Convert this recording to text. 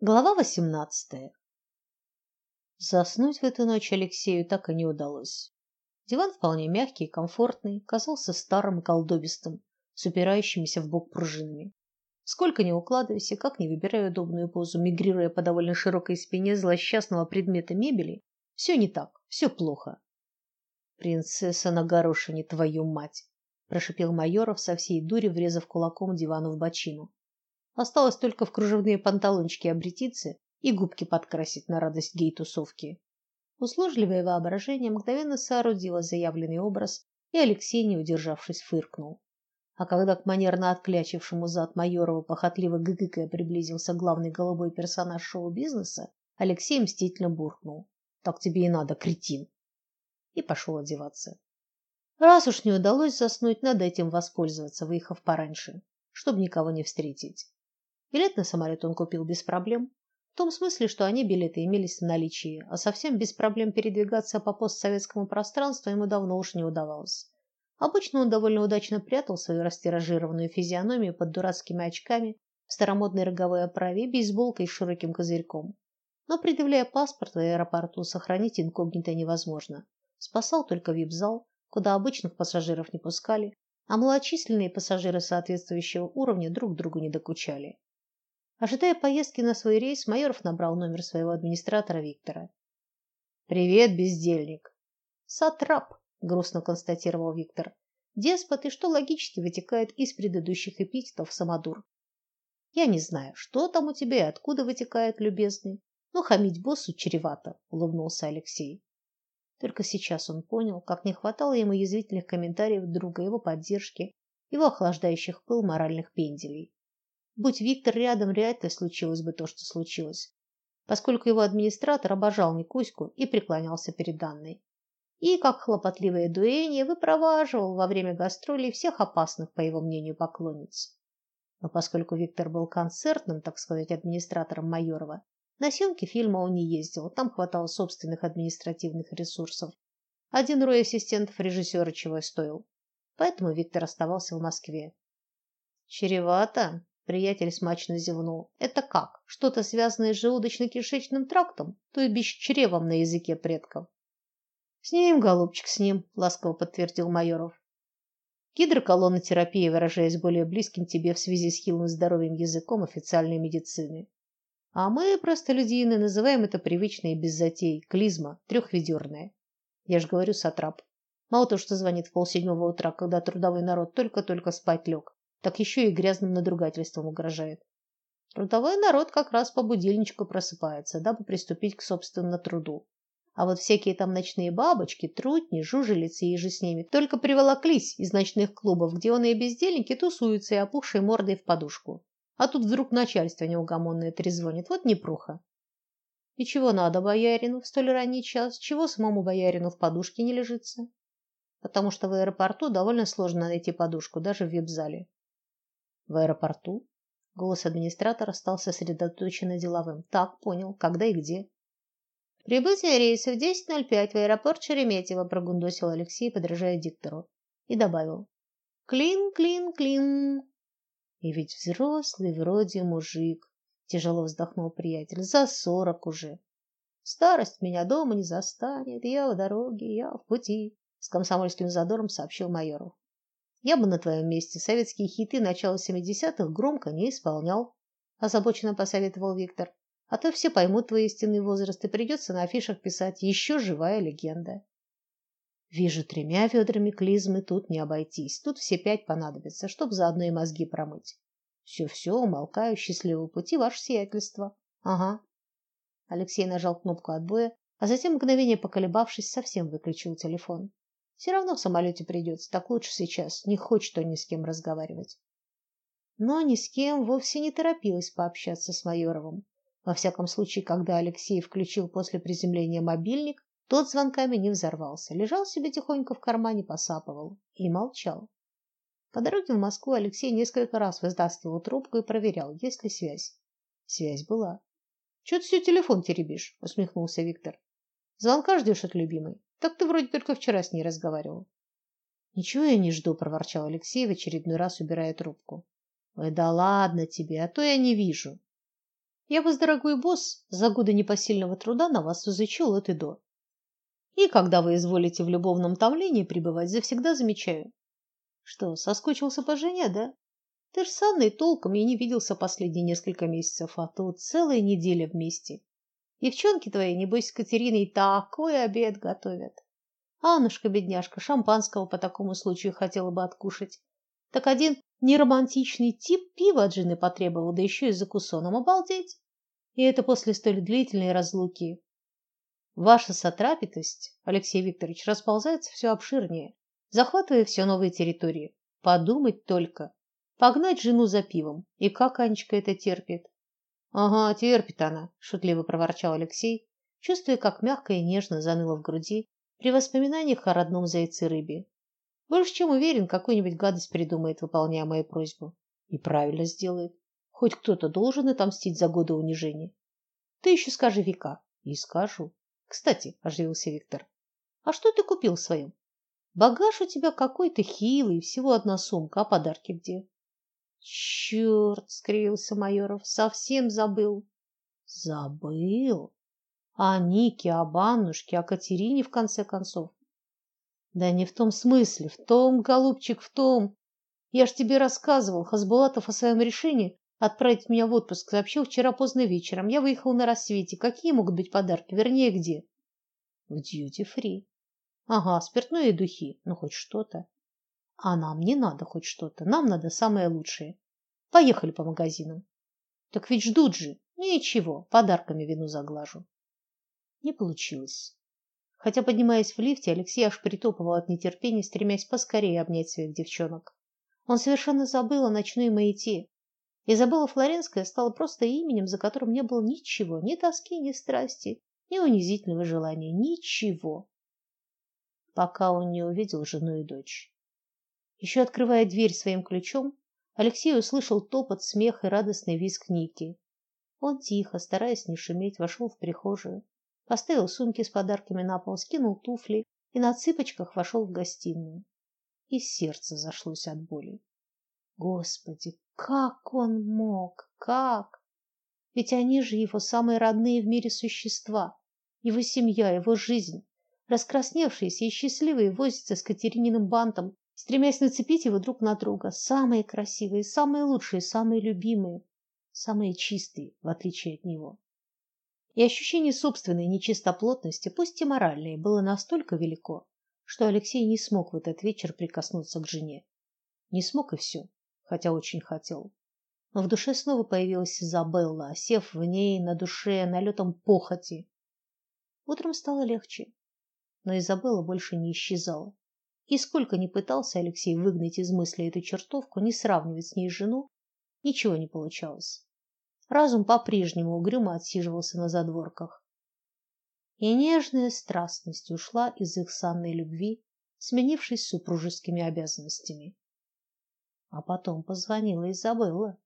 Глава восемнадцатая. Заснуть в эту ночь Алексею так и не удалось. Диван вполне мягкий и комфортный, казался старым и колдобистым, с упирающимися в бок пружинами. Сколько ни укладывайся, как ни выбирая удобную позу, мигрируя по довольно широкой спине злосчастного предмета мебели, все не так, все плохо. Принцесса на горошине, твою мать, прошипел Майоров со всей дури, врезав кулаком дивану в бочину. Осталось только в кружевные панталончики обретиться и губки подкрасить на радость гей-тусовки. Услужливое воображение мгновенно соорудило заявленный образ, и Алексей, не удержавшись, фыркнул. А когда к манерно отклячившему зад Майорову похотливо гыгыкая приблизился главный голубой персонаж шоу-бизнеса, Алексей мстительно буркнул: "Так тебе и надо, кретин!" и пошел одеваться. Раз уж не удалось заснуть, надо этим воспользоваться, выехав пораньше, чтобы никого не встретить. Билет на самолет он купил без проблем, в том смысле, что они билеты имелись в наличии, а совсем без проблем передвигаться по постсоветскому пространству ему давно уж не удавалось. Обычно он довольно удачно прятал свою растиражированную физиономию под дурацкими очками в старомодной роговой оправе бейсболкой с широким козырьком. Но предъявляя паспорт в аэропорту, сохранить инкогнито невозможно. Спасал только вип-зал, куда обычных пассажиров не пускали, а малочисленные пассажиры соответствующего уровня друг другу не докучали. Ожидая поездки на свой рейс, Майоров набрал номер своего администратора Виктора. Привет, бездельник. Сатрап, грустно констатировал Виктор. Деспот и что логически вытекает из предыдущих эпитетов самодур. Я не знаю, что там у тебя и откуда вытекает, любезный, но хамить боссу чревато, улыбнулся Алексей. Только сейчас он понял, как не хватало ему язвительных комментариев друга, его поддержки, его охлаждающих пыл моральных пенделей. Будь Виктор рядом, вряд ли случилось бы то, что случилось, поскольку его администратор обожал Никуську и преклонялся перед данной. И, как хлопотливая дуэнья, выпроваживал во время гастролей всех опасных, по его мнению, поклонниц. Но поскольку Виктор был концертным, так сказать, администратором Майорова, на съемки фильма он не ездил, там хватало собственных административных ресурсов. Один рой ассистентов режиссера чего стоил. Поэтому Виктор оставался в Москве. Чревато, Приятель смачно зевнул. Это как? Что-то связанное с желудочно-кишечным трактом, то и бишь чревом на языке предков. С ним, голубчик, с ним, ласково подтвердил Майоров. Гидроколонотерапия, выражаясь более близким тебе в связи с хилым здоровьем языком официальной медицины. А мы, простолюдины, называем это привычно и без затей клизма трехведерная. Я же говорю, сатрап. Мало то, что звонит в полседьмого утра, когда трудовой народ только-только спать лег, так еще и грязным надругательством угрожает. Трудовой народ как раз по будильничку просыпается, дабы приступить к собственному труду. А вот всякие там ночные бабочки, трутни, жужелицы и же с ними только приволоклись из ночных клубов, где он и бездельники тусуются и опухшей мордой в подушку. А тут вдруг начальство неугомонное трезвонит. Вот непруха. И чего надо боярину в столь ранний час? Чего самому боярину в подушке не лежится? Потому что в аэропорту довольно сложно найти подушку, даже в вип-зале. В аэропорту? Голос администратора стал сосредоточенно деловым. Так, понял. Когда и где? Прибытие рейса в 10:05 в аэропорт Шереметьево, прогундосил Алексей, подражая диктору, и добавил: Клин, клин, клин. И ведь взрослый вроде мужик, тяжело вздохнул приятель. За сорок уже. Старость меня дома не застанет, я в дороге, я в пути, с комсомольским задором сообщил майору. Я бы на твоем месте советские хиты начала семидесятых громко не исполнял, озабоченно посоветовал Виктор. А то все поймут твой истинный возраст и придется на афишах писать еще живая легенда. Вижу, тремя ведрами клизмы тут не обойтись. Тут все пять понадобится, чтобы заодно и мозги промыть. Все-все, умолкаю, счастливого пути, ваше сиятельство. Ага. Алексей нажал кнопку отбоя, а затем, мгновение поколебавшись, совсем выключил телефон. Все равно в самолете придется, так лучше сейчас. Не хочет он ни с кем разговаривать. Но ни с кем вовсе не торопилась пообщаться с Майоровым. Во всяком случае, когда Алексей включил после приземления мобильник, тот звонками не взорвался, лежал себе тихонько в кармане, посапывал и молчал. По дороге в Москву Алексей несколько раз вытаскивал трубку и проверял, есть ли связь. Связь была. Что ты все телефон теребишь? усмехнулся Виктор. Звонка ждешь от любимой. Так ты вроде только вчера с ней разговаривал. Ничего я не жду, проворчал Алексей в очередной раз убирая трубку. Ой, да ладно тебе, а то я не вижу. Я вас, дорогой босс, за годы непосильного труда на вас изучил от и до. И когда вы изволите в любовном томлении пребывать, завсегда замечаю. Что, соскучился по жене, да? Ты ж с Анной толком и не виделся последние несколько месяцев, а тут целая неделя вместе. Девчонки твои, небось, с Катериной такой обед готовят. Аннушка, бедняжка, шампанского по такому случаю хотела бы откушать. Так один неромантичный тип пива от жены потребовал, да еще и за кусоном обалдеть. И это после столь длительной разлуки. Ваша сотрапетость, Алексей Викторович, расползается все обширнее, захватывая все новые территории. Подумать только. Погнать жену за пивом. И как Анечка это терпит? Ага, терпит она, шутливо проворчал Алексей, чувствуя, как мягко и нежно заныло в груди при воспоминаниях о родном зайце-рыбе. Больше чем уверен, какую-нибудь гадость придумает, выполняя мою просьбу. И правильно сделает. Хоть кто-то должен отомстить за годы унижения. Ты еще скажи Вика. И скажу. Кстати, оживился Виктор. А что ты купил своим? Багаж у тебя какой-то хилый, всего одна сумка, а подарки где? Черт, скривился Майоров, совсем забыл. Забыл? О Нике, об Аннушке, о Катерине, в конце концов. Да не в том смысле, в том, голубчик, в том. Я ж тебе рассказывал, Хасбулатов о своем решении отправить меня в отпуск сообщил вчера поздно вечером. Я выехал на рассвете. Какие могут быть подарки? Вернее, где? В дьюти-фри. Ага, спиртное и духи. Ну хоть что-то. А нам не надо хоть что-то. Нам надо самое лучшее. Поехали по магазинам. Так ведь ждут же. Ничего, подарками вину заглажу. Не получилось. Хотя, поднимаясь в лифте, Алексей аж притопывал от нетерпения, стремясь поскорее обнять своих девчонок. Он совершенно забыл о ночной маяте. Изабелла Флоренская стала просто именем, за которым не было ничего, ни тоски, ни страсти, ни унизительного желания, ничего. Пока он не увидел жену и дочь. Еще открывая дверь своим ключом, Алексей услышал топот, смех и радостный визг Ники. Он тихо, стараясь не шуметь, вошел в прихожую, поставил сумки с подарками на пол, скинул туфли и на цыпочках вошел в гостиную. И сердце зашлось от боли. Господи, как он мог? Как? Ведь они же его самые родные в мире существа, его семья, его жизнь. Раскрасневшиеся и счастливые возятся с Катерининым бантом, стремясь нацепить его друг на друга. Самые красивые, самые лучшие, самые любимые, самые чистые, в отличие от него. И ощущение собственной нечистоплотности, пусть и моральной, было настолько велико, что Алексей не смог в этот вечер прикоснуться к жене. Не смог и все, хотя очень хотел. Но в душе снова появилась Изабелла, осев в ней на душе налетом похоти. Утром стало легче, но Изабелла больше не исчезала. И сколько ни пытался Алексей выгнать из мысли эту чертовку, не сравнивать с ней жену, ничего не получалось. Разум по-прежнему угрюмо отсиживался на задворках. И нежная страстность ушла из их санной любви, сменившись супружескими обязанностями. А потом позвонила Изабелла.